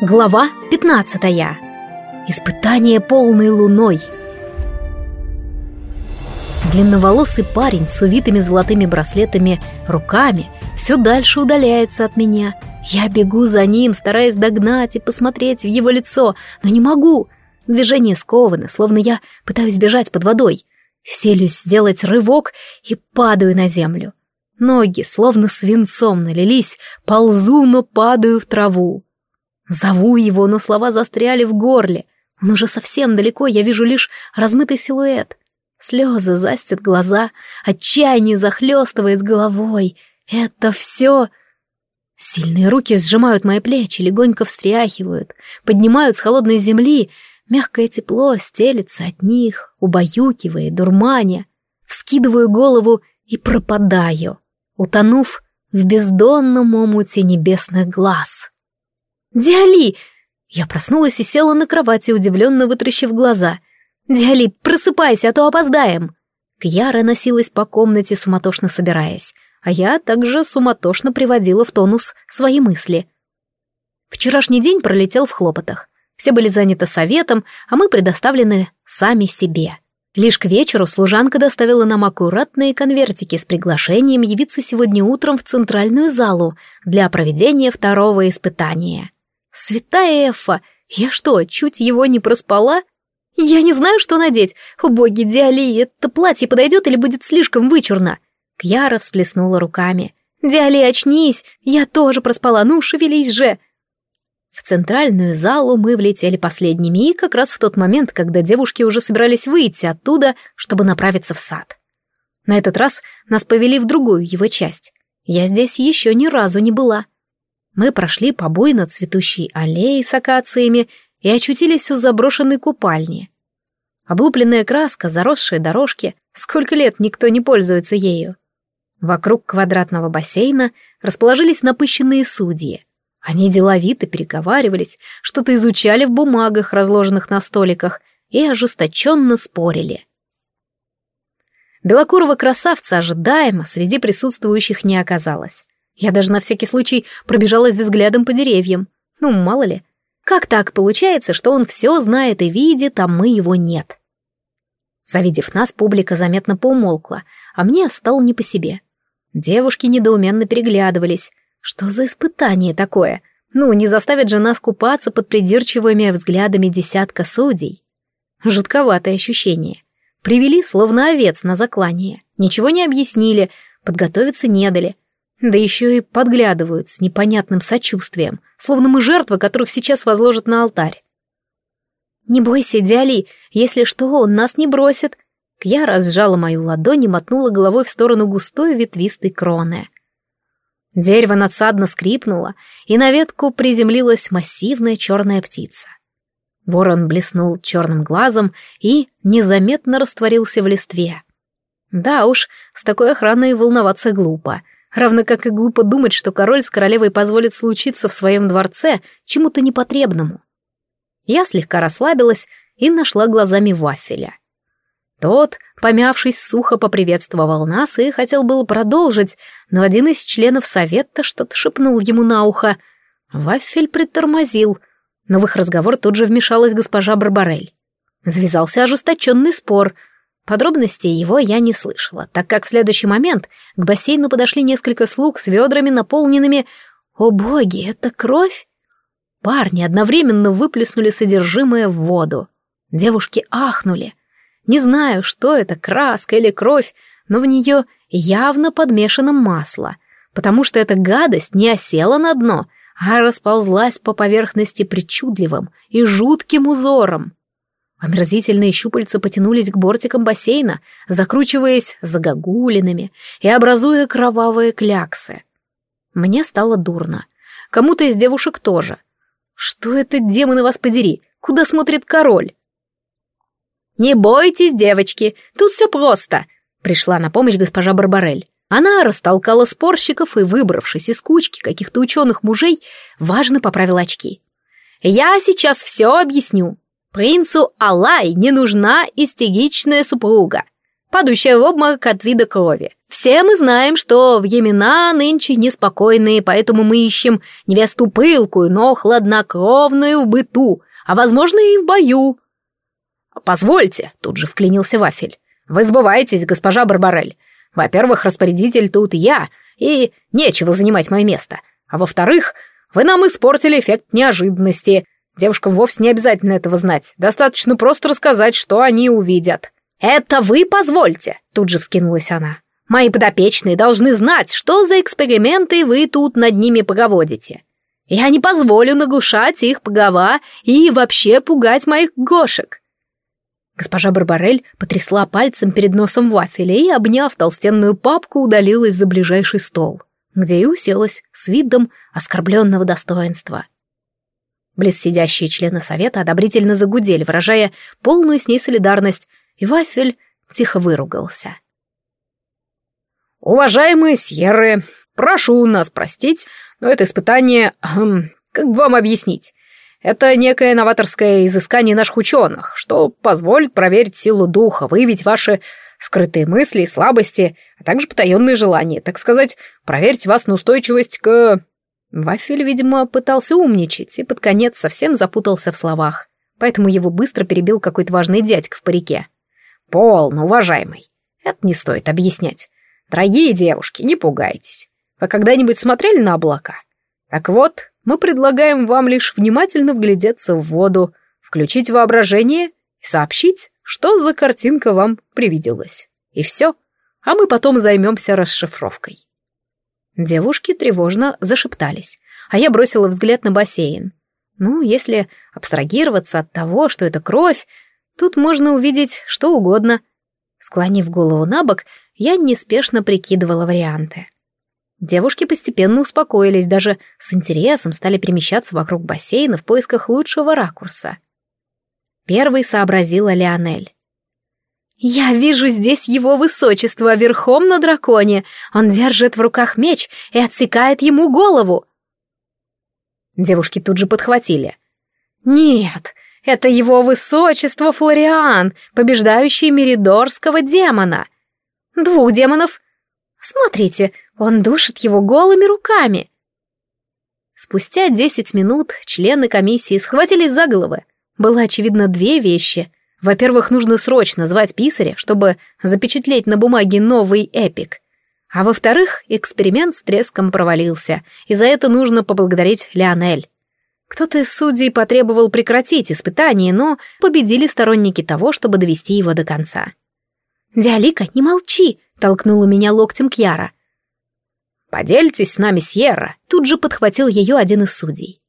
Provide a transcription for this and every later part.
Глава 15. Испытание полной луной. Длинноволосый парень с увитыми золотыми браслетами руками все дальше удаляется от меня. Я бегу за ним, стараясь догнать и посмотреть в его лицо, но не могу. Движение сковано, словно я пытаюсь бежать под водой. Селюсь сделать рывок и падаю на землю. Ноги словно свинцом налились, ползу, но падаю в траву. Зову его, но слова застряли в горле. Он уже совсем далеко, я вижу лишь размытый силуэт. Слезы застят глаза, отчаяние захлестывает с головой. Это все... Сильные руки сжимают мои плечи, легонько встряхивают, поднимают с холодной земли. Мягкое тепло стелится от них, убаюкивая, дурманя. Вскидываю голову и пропадаю, утонув в бездонном омуте небесных глаз. «Диали!» Я проснулась и села на кровати, удивленно вытращив глаза. «Диали, просыпайся, а то опоздаем!» Кьяра носилась по комнате, суматошно собираясь, а я также суматошно приводила в тонус свои мысли. Вчерашний день пролетел в хлопотах. Все были заняты советом, а мы предоставлены сами себе. Лишь к вечеру служанка доставила нам аккуратные конвертики с приглашением явиться сегодня утром в центральную залу для проведения второго испытания. Святая Эфа! Я что, чуть его не проспала? Я не знаю, что надеть. О, боги, Диали, это платье подойдет или будет слишком вычурно? Кьяра всплеснула руками. Диали, очнись! Я тоже проспала, ну, шевелись же! В центральную залу мы влетели последними, и как раз в тот момент, когда девушки уже собирались выйти оттуда, чтобы направиться в сад. На этот раз нас повели в другую его часть. Я здесь еще ни разу не была. Мы прошли по буйно цветущей аллее с акациями и очутились у заброшенной купальни. Облупленная краска, заросшие дорожки, сколько лет никто не пользуется ею. Вокруг квадратного бассейна расположились напыщенные судьи. Они деловито переговаривались, что-то изучали в бумагах, разложенных на столиках, и ожесточенно спорили. Белокурого красавца ожидаемо среди присутствующих не оказалось. Я даже на всякий случай пробежалась взглядом по деревьям. Ну, мало ли. Как так получается, что он все знает и видит, а мы его нет? Завидев нас, публика заметно поумолкла, а мне стало не по себе. Девушки недоуменно переглядывались. Что за испытание такое? Ну, не заставят же нас купаться под придирчивыми взглядами десятка судей. Жутковатое ощущение. Привели, словно овец на заклание. Ничего не объяснили, подготовиться не дали — да еще и подглядывают с непонятным сочувствием, словно мы жертвы, которых сейчас возложат на алтарь. «Не бойся, Диали, если что, он нас не бросит». Кьяра сжала мою ладонь и мотнула головой в сторону густой ветвистой кроны. Дерево надсадно скрипнуло, и на ветку приземлилась массивная черная птица. Ворон блеснул черным глазом и незаметно растворился в листве. Да уж, с такой охраной волноваться глупо — равно как и глупо думать, что король с королевой позволит случиться в своем дворце чему-то непотребному. Я слегка расслабилась и нашла глазами вафеля. Тот, помявшись, сухо поприветствовал нас и хотел было продолжить, но один из членов совета что-то шепнул ему на ухо. Вафель притормозил, но в их разговор тут же вмешалась госпожа Барбарель. Завязался ожесточенный спор — Подробностей его я не слышала, так как в следующий момент к бассейну подошли несколько слуг с ведрами, наполненными... О боги, это кровь? Парни одновременно выплеснули содержимое в воду. Девушки ахнули. Не знаю, что это, краска или кровь, но в нее явно подмешано масло, потому что эта гадость не осела на дно, а расползлась по поверхности причудливым и жутким узором. Омерзительные щупальца потянулись к бортикам бассейна, закручиваясь загогулинами и образуя кровавые кляксы. Мне стало дурно. Кому-то из девушек тоже. Что это, демоны вас подери? Куда смотрит король? «Не бойтесь, девочки, тут все просто», — пришла на помощь госпожа Барбарель. Она растолкала спорщиков и, выбравшись из кучки каких-то ученых мужей, важно поправила очки. «Я сейчас все объясню. Принцу Алай не нужна истеричная супруга. падающая в обморок от вида крови. Все мы знаем, что в времена нынче неспокойные, поэтому мы ищем невесту пылкую, но хладнокровную в быту, а, возможно, и в бою». «Позвольте», — тут же вклинился Вафель. «Вы сбываетесь, госпожа Барбарель. Во-первых, распорядитель тут я, и нечего занимать мое место. А во-вторых, вы нам испортили эффект неожиданности. Девушкам вовсе не обязательно этого знать. Достаточно просто рассказать, что они увидят». «Это вы позвольте», — тут же вскинулась она. «Мои подопечные должны знать, что за эксперименты вы тут над ними поговодите. Я не позволю нагушать их погова и вообще пугать моих гошек». Госпожа Барбарель потрясла пальцем перед носом вафеля и, обняв толстенную папку, удалилась за ближайший стол, где и уселась с видом оскорбленного достоинства. Близ сидящие члены совета одобрительно загудели, выражая полную с ней солидарность, и вафель тихо выругался. «Уважаемые сьерры, прошу нас простить, но это испытание... Эм, как вам объяснить? Это некое новаторское изыскание наших ученых, что позволит проверить силу духа, выявить ваши скрытые мысли и слабости, а также потаенные желания, так сказать, проверить вас на устойчивость к... Вафель, видимо, пытался умничать и под конец совсем запутался в словах, поэтому его быстро перебил какой-то важный дядька в парике. «Полно, уважаемый. Это не стоит объяснять. Дорогие девушки, не пугайтесь. Вы когда-нибудь смотрели на облака? Так вот, мы предлагаем вам лишь внимательно вглядеться в воду, включить воображение и сообщить, что за картинка вам привиделась. И все, а мы потом займемся расшифровкой. Девушки тревожно зашептались, а я бросила взгляд на бассейн. Ну, если абстрагироваться от того, что это кровь, тут можно увидеть что угодно. Склонив голову на бок, я неспешно прикидывала варианты. Девушки постепенно успокоились, даже с интересом стали перемещаться вокруг бассейна в поисках лучшего ракурса. Первый сообразила Леонель. «Я вижу здесь его высочество верхом на драконе. Он держит в руках меч и отсекает ему голову». Девушки тут же подхватили. «Нет, это его высочество Флориан, побеждающий Меридорского демона. Двух демонов. Смотрите, он душит его голыми руками. Спустя десять минут члены комиссии схватились за головы. Было очевидно две вещи. Во-первых, нужно срочно звать писаря, чтобы запечатлеть на бумаге новый эпик. А во-вторых, эксперимент с треском провалился, и за это нужно поблагодарить Леонель. Кто-то из судей потребовал прекратить испытание, но победили сторонники того, чтобы довести его до конца. «Диалика, не молчи!» — толкнула меня локтем Кьяра. «Поделитесь с нами, Сьерра!» Тут же подхватил ее один из судей.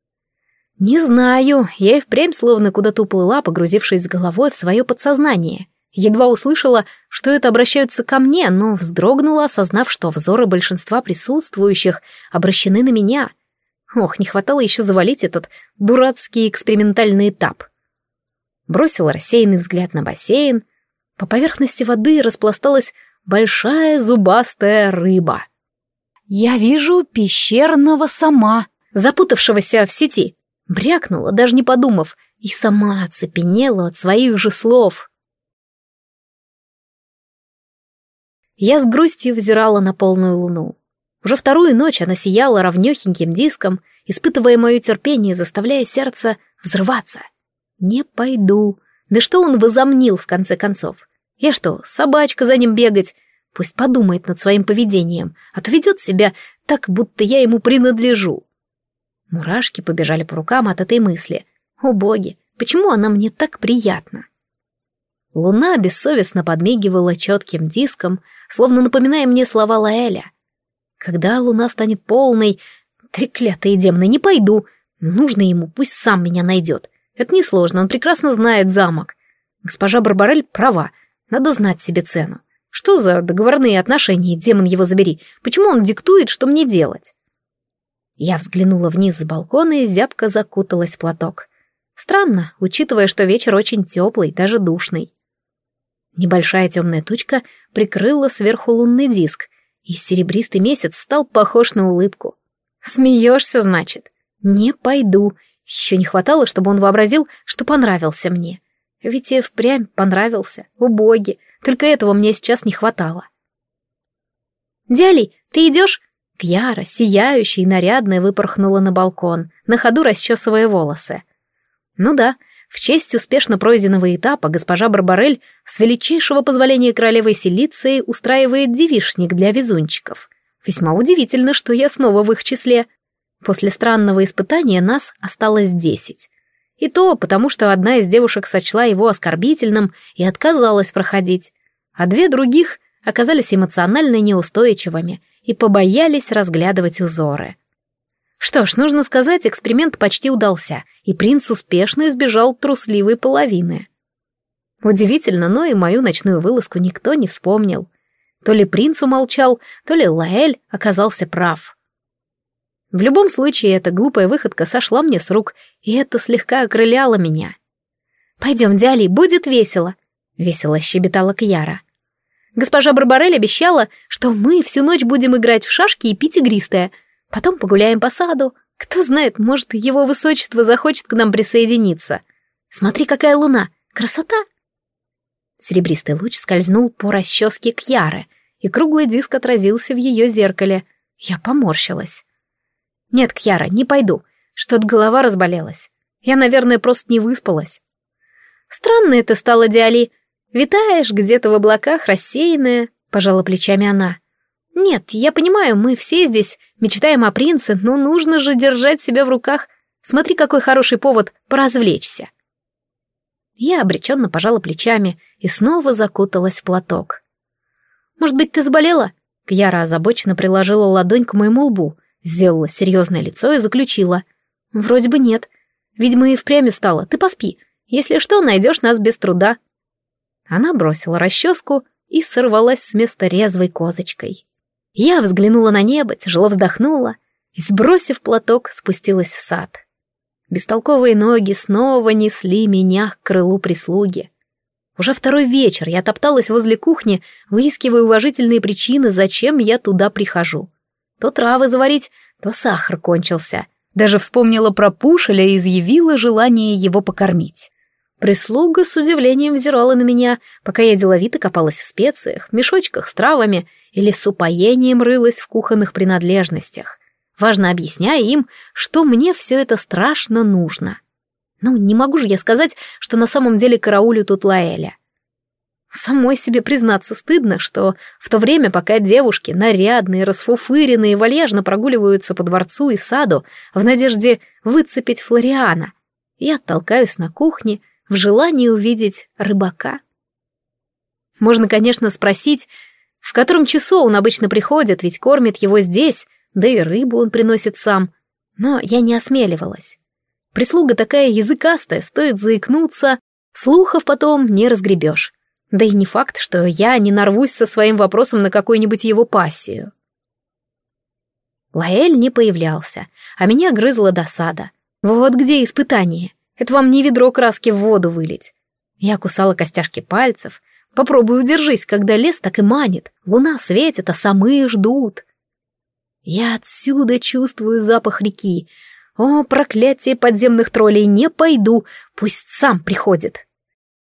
«Не знаю, я и впрямь словно куда-то уплыла, погрузившись с головой в свое подсознание. Едва услышала, что это обращаются ко мне, но вздрогнула, осознав, что взоры большинства присутствующих обращены на меня. Ох, не хватало еще завалить этот дурацкий экспериментальный этап. Бросила рассеянный взгляд на бассейн. По поверхности воды распласталась большая зубастая рыба. «Я вижу пещерного сама», запутавшегося в сети. Брякнула, даже не подумав, и сама оцепенела от своих же слов. Я с грустью взирала на полную луну. Уже вторую ночь она сияла ровнёхеньким диском, испытывая мое терпение, заставляя сердце взрываться. «Не пойду. Да что он возомнил, в конце концов? Я что, собачка за ним бегать? Пусть подумает над своим поведением, а то ведет себя так, будто я ему принадлежу. Мурашки побежали по рукам от этой мысли. О боги, почему она мне так приятна? Луна бессовестно подмигивала четким диском, словно напоминая мне слова Лаэля. Когда луна станет полной, треклятые демоны, не пойду. Нужно ему, пусть сам меня найдет. Это несложно, он прекрасно знает замок. Госпожа Барбарель права, надо знать себе цену. Что за договорные отношения, демон его забери? Почему он диктует, что мне делать? Я взглянула вниз с балкона и зябко закуталась в платок. Странно, учитывая, что вечер очень теплый, даже душный. Небольшая темная тучка прикрыла сверху лунный диск, и серебристый месяц стал похож на улыбку. «Смеешься, значит?» «Не пойду». Еще не хватало, чтобы он вообразил, что понравился мне. Ведь и впрямь понравился, убоги, только этого мне сейчас не хватало. «Дяли, ты идешь?» Кьяра, сияющая и нарядная, выпорхнула на балкон, на ходу расчесывая волосы. Ну да, в честь успешно пройденного этапа госпожа Барбарель с величайшего позволения королевы Селиции устраивает девишник для везунчиков. Весьма удивительно, что я снова в их числе. После странного испытания нас осталось десять. И то потому, что одна из девушек сочла его оскорбительным и отказалась проходить, а две других оказались эмоционально неустойчивыми и побоялись разглядывать узоры. Что ж, нужно сказать, эксперимент почти удался, и принц успешно избежал трусливой половины. Удивительно, но и мою ночную вылазку никто не вспомнил. То ли принц умолчал, то ли Лаэль оказался прав. В любом случае, эта глупая выходка сошла мне с рук, и это слегка окрыляло меня. «Пойдем, Дяли, будет весело», — весело щебетала Кьяра. «Госпожа Барбарель обещала, что мы всю ночь будем играть в шашки и пить игристое, Потом погуляем по саду. Кто знает, может, его высочество захочет к нам присоединиться. Смотри, какая луна! Красота!» Серебристый луч скользнул по расческе Кьяры, и круглый диск отразился в ее зеркале. Я поморщилась. «Нет, Кьяра, не пойду. Что-то голова разболелась. Я, наверное, просто не выспалась». «Странно это стало, Диали. Витаешь где-то в облаках, рассеянная», — пожала плечами она. «Нет, я понимаю, мы все здесь мечтаем о принце, но нужно же держать себя в руках. Смотри, какой хороший повод поразвлечься». Я обреченно пожала плечами и снова закуталась в платок. «Может быть, ты заболела?» Кьяра озабоченно приложила ладонь к моему лбу, сделала серьезное лицо и заключила. «Вроде бы нет. Видимо, и впрямь устала. Ты поспи. Если что, найдешь нас без труда». Она бросила расческу и сорвалась с места резвой козочкой. Я взглянула на небо, тяжело вздохнула и, сбросив платок, спустилась в сад. Бестолковые ноги снова несли меня к крылу прислуги. Уже второй вечер я топталась возле кухни, выискивая уважительные причины, зачем я туда прихожу. То травы заварить, то сахар кончился. Даже вспомнила про пушеля и изъявила желание его покормить. Прислуга с удивлением взирала на меня, пока я деловито копалась в специях, мешочках с травами или с упоением рылась в кухонных принадлежностях, важно объясняя им, что мне все это страшно нужно. Ну, не могу же я сказать, что на самом деле караулю тут Лаэля. Самой себе признаться стыдно, что в то время, пока девушки, нарядные, расфуфыренные, вальяжно прогуливаются по дворцу и саду в надежде выцепить Флориана, я толкаюсь на кухне в желании увидеть рыбака. Можно, конечно, спросить, в котором часу он обычно приходит, ведь кормит его здесь, да и рыбу он приносит сам. Но я не осмеливалась. Прислуга такая языкастая, стоит заикнуться, слухов потом не разгребешь. Да и не факт, что я не нарвусь со своим вопросом на какую-нибудь его пассию. Лаэль не появлялся, а меня грызла досада. Вот где испытание. Это вам не ведро краски в воду вылить. Я кусала костяшки пальцев, Попробуй удержись, когда лес так и манит. Луна светит, а самые ждут. Я отсюда чувствую запах реки. О, проклятие подземных троллей, не пойду, пусть сам приходит.